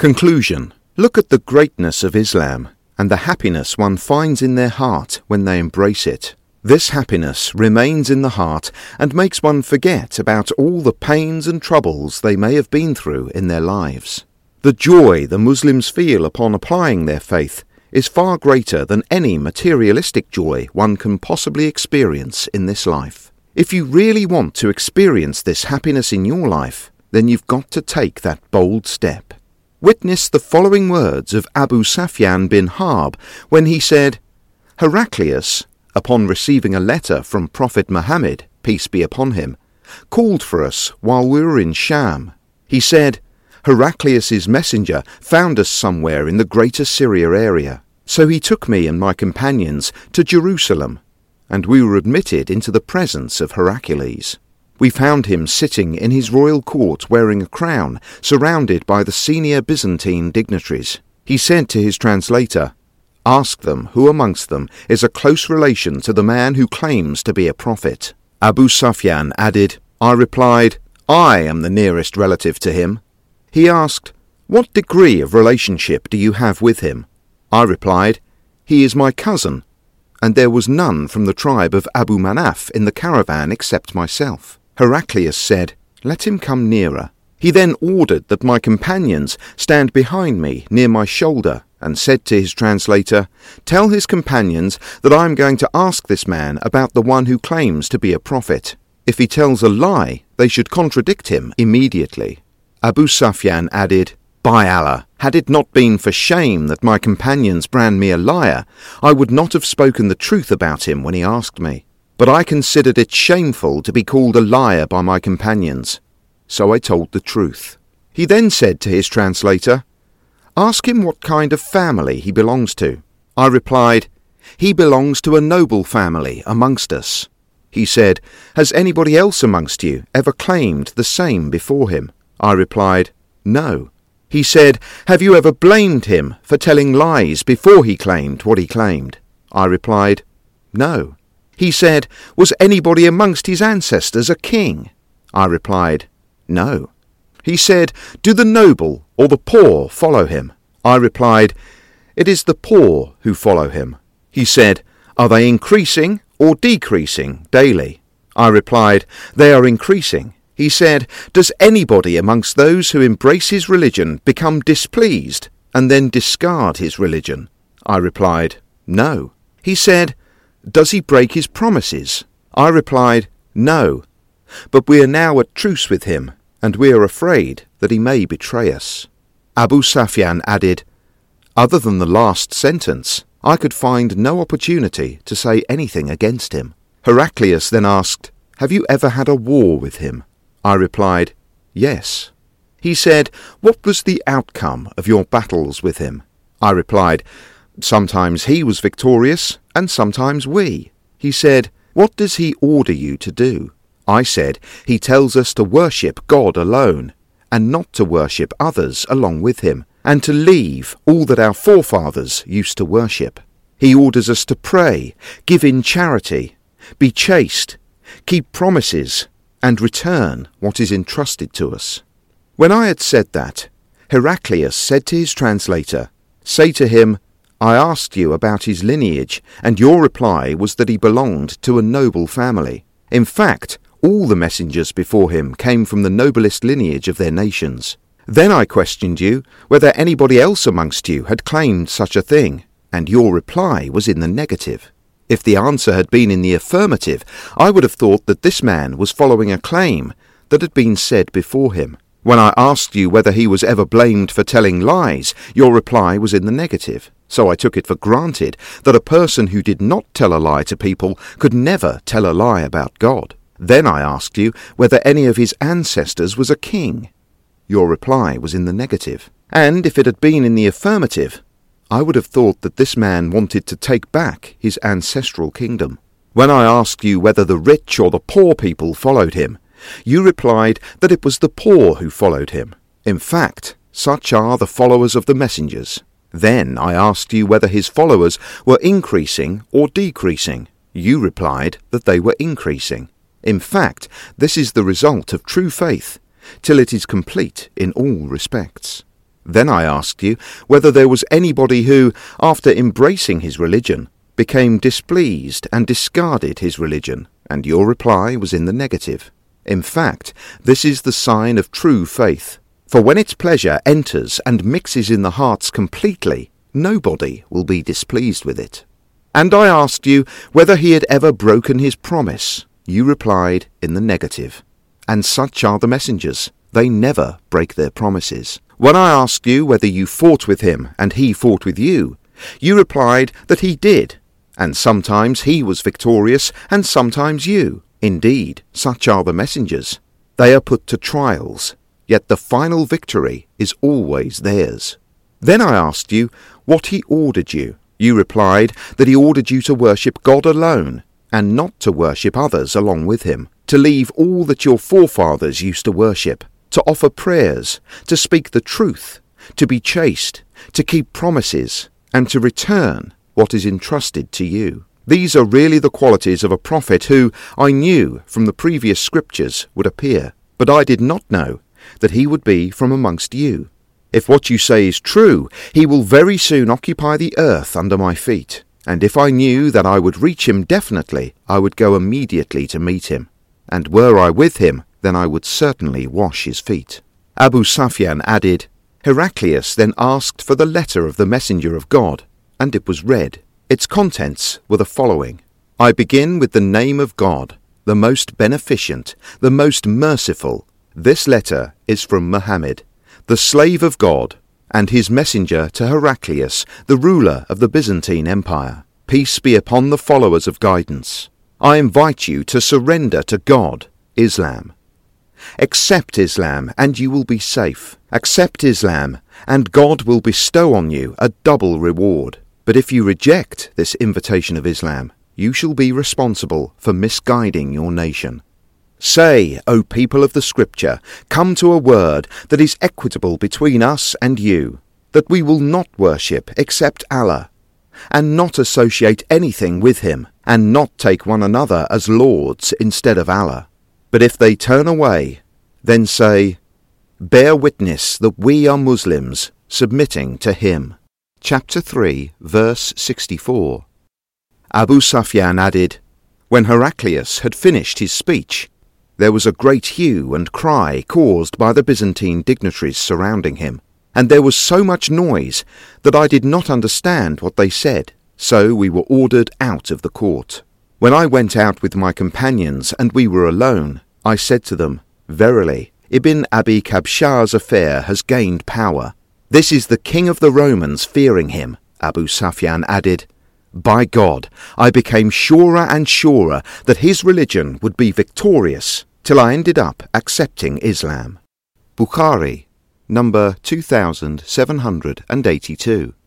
Conclusion Look at the greatness of Islam and the happiness one finds in their heart when they embrace it. This happiness remains in the heart and makes one forget about all the pains and troubles they may have been through in their lives. The joy the Muslims feel upon applying their faith is far greater than any materialistic joy one can possibly experience in this life. If you really want to experience this happiness in your life, then you've got to take that bold step. Witness the following words of Abu Sufyan bin Harb when he said, Heraclius, upon receiving a letter from Prophet Muhammad, peace be upon him, called for us while we were in Sham. He said, Heraclius's messenger found us somewhere in the greater Syria area. So he took me and my companions to Jerusalem, and we were admitted into the presence of Heraclius. We found him sitting in his royal court wearing a crown, surrounded by the senior Byzantine dignitaries. He said to his translator, Ask them who amongst them is a close relation to the man who claims to be a prophet. Abu Sufyan added, I replied, I am the nearest relative to him. He asked, What degree of relationship do you have with him? I replied, He is my cousin, and there was none from the tribe of Abd Manaf in the caravan except myself. Heraclius said, Let him come nearer. He then ordered that my companions stand behind me near my shoulder, and said to his translator, Tell his companions that I am going to ask this man about the one who claims to be a prophet. If he tells a lie, they should contradict him immediately. Abu Sufyan added, By Allah, had it not been for shame that my companions brand me a liar, I would not have spoken the truth about him when he asked me. But I considered it shameful to be called a liar by my companions, so I told the truth. He then said to his translator, Ask him what kind of family he belongs to. I replied, He belongs to a noble family amongst us. He said, Has anybody else amongst you ever claimed the same before him? I replied, No. He said, Have you ever blamed him for telling lies before he claimed what he claimed? I replied, No. He said, Was anybody amongst his ancestors a king? I replied, No. He said, Do the noble or the poor follow him? I replied, It is the poor who follow him. He said, Are they increasing or decreasing daily? I replied, They are increasing. He said, Does anybody amongst those who embrace his religion become displeased and then discard his religion? I replied, No. He said, Does he break his promises? I replied, No. But we are now at truce with him, and we are afraid that he may betray us. Abu Sufyan added, Other than the last sentence, I could find no opportunity to say anything against him. Heraclius then asked, Have you ever had a war with him? I replied, Yes. He said, What was the outcome of your battles with him? I replied, Sometimes he was victorious, and sometimes we. He said, What does he order you to do? I said, He tells us to worship God alone, and not to worship others along with him, and to leave all that our forefathers used to worship. He orders us to pray, give in charity, be chaste, keep promises, and return what is entrusted to us. When I had said that, Heraclius said to his translator, Say to him, I asked you about his lineage, and your reply was that he belonged to a noble family. In fact, all the messengers before him came from the noblest lineage of their nations. Then I questioned you whether anybody else amongst you had claimed such a thing, and your reply was in the negative. If the answer had been in the affirmative, I would have thought that this man was following a claim that had been said before him. When I asked you whether he was ever blamed for telling lies, your reply was in the negative. So I took it for granted that a person who did not tell a lie to people could never tell a lie about God. Then I asked you whether any of his ancestors was a king. Your reply was in the negative. And if it had been in the affirmative, I would have thought that this man wanted to take back his ancestral kingdom. When I asked you whether the rich or the poor people followed him, you replied that it was the poor who followed him. In fact, such are the followers of the messengers. Then I asked you whether his followers were increasing or decreasing. You replied that they were increasing. In fact, this is the result of true faith, till it is complete in all respects. Then I asked you whether there was anybody who, after embracing his religion, became displeased and discarded his religion, and your reply was in the negative. In fact, this is the sign of true faith. For when its pleasure enters and mixes in the hearts completely, nobody will be displeased with it. And I asked you whether he had ever broken his promise. You replied in the negative. And such are the messengers. They never break their promises. When I asked you whether you fought with him and he fought with you, you replied that he did, and sometimes he was victorious and sometimes you. Indeed, such are the messengers. They are put to trials, yet the final victory is always theirs. Then I asked you what he ordered you. You replied that he ordered you to worship God alone, and not to worship others along with him, to leave all that your forefathers used to worship, to offer prayers, to speak the truth, to be chaste, to keep promises, and to return what is entrusted to you. These are really the qualities of a prophet who I knew from the previous scriptures would appear, but I did not know that he would be from amongst you. If what you say is true, he will very soon occupy the earth under my feet, and if I knew that I would reach him definitely, I would go immediately to meet him, and were I with him, then I would certainly wash his feet. Abu Sufyan added, Heraclius then asked for the letter of the messenger of God, and it was read. Its contents were the following I begin with the name of God, the most beneficent, the most merciful. This letter is from Mohammed, the slave of God, and his messenger to Heraclius, the ruler of the Byzantine Empire. Peace be upon the followers of guidance. I invite you to surrender to God, Islam. Accept Islam, and you will be safe. Accept Islam, and God will bestow on you a double reward. But if you reject this invitation of Islam, you shall be responsible for misguiding your nation. Say, O people of the Scripture, come to a word that is equitable between us and you, that we will not worship except Allah, and not associate anything with him, and not take one another as lords instead of Allah. But if they turn away, then say, Bear witness that we are Muslims, submitting to him. Chapter 3, verse 64. Abu Sufyan added, When Heraclius had finished his speech, there was a great hue and cry caused by the Byzantine dignitaries surrounding him, and there was so much noise that I did not understand what they said, so we were ordered out of the court. When I went out with my companions and we were alone, I said to them, Verily, Ibn Abi Kabshah's affair has gained power, this is the king of the Romans fearing him, Abu Sufyan added. By God, I became surer and surer that his religion would be victorious till I ended up accepting Islam. Bukhari, number 2782.